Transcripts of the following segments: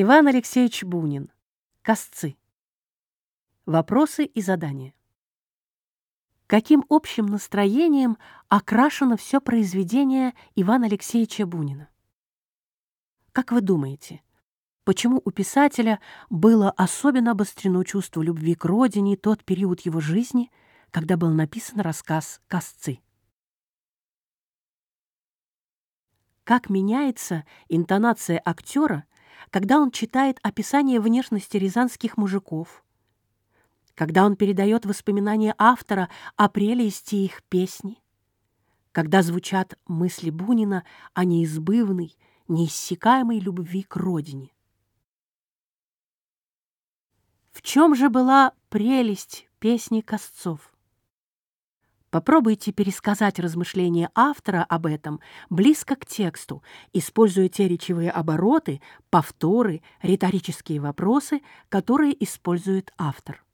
Иван Алексеевич Бунин. Косцы. Вопросы и задания. Каким общим настроением окрашено все произведение Ивана Алексеевича Бунина? Как вы думаете, почему у писателя было особенно обострено чувство любви к родине тот период его жизни, когда был написан рассказ «Косцы»? Как меняется интонация актера когда он читает описание внешности рязанских мужиков, когда он передает воспоминания автора о прелести их песни, когда звучат мысли Бунина о неизбывной, неиссякаемой любви к родине. В чем же была прелесть песни Косцов? Попробуйте пересказать размышления автора об этом близко к тексту, используя те речевые обороты, повторы, риторические вопросы, которые использует автор.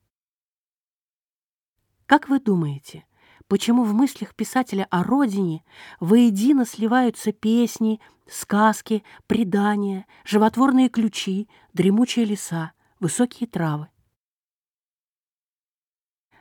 Как вы думаете, почему в мыслях писателя о родине воедино сливаются песни, сказки, предания, животворные ключи, дремучие леса, высокие травы?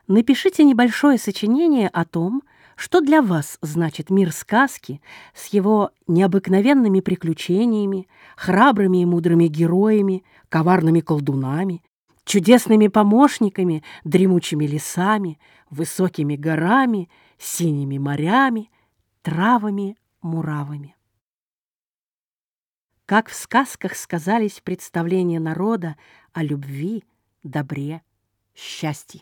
Напишите небольшое сочинение о том, что для вас значит мир сказки с его необыкновенными приключениями, храбрыми и мудрыми героями, коварными колдунами, чудесными помощниками, дремучими лесами, высокими горами, синими морями, травами, муравами. Как в сказках сказались представления народа о любви, добре, счастье.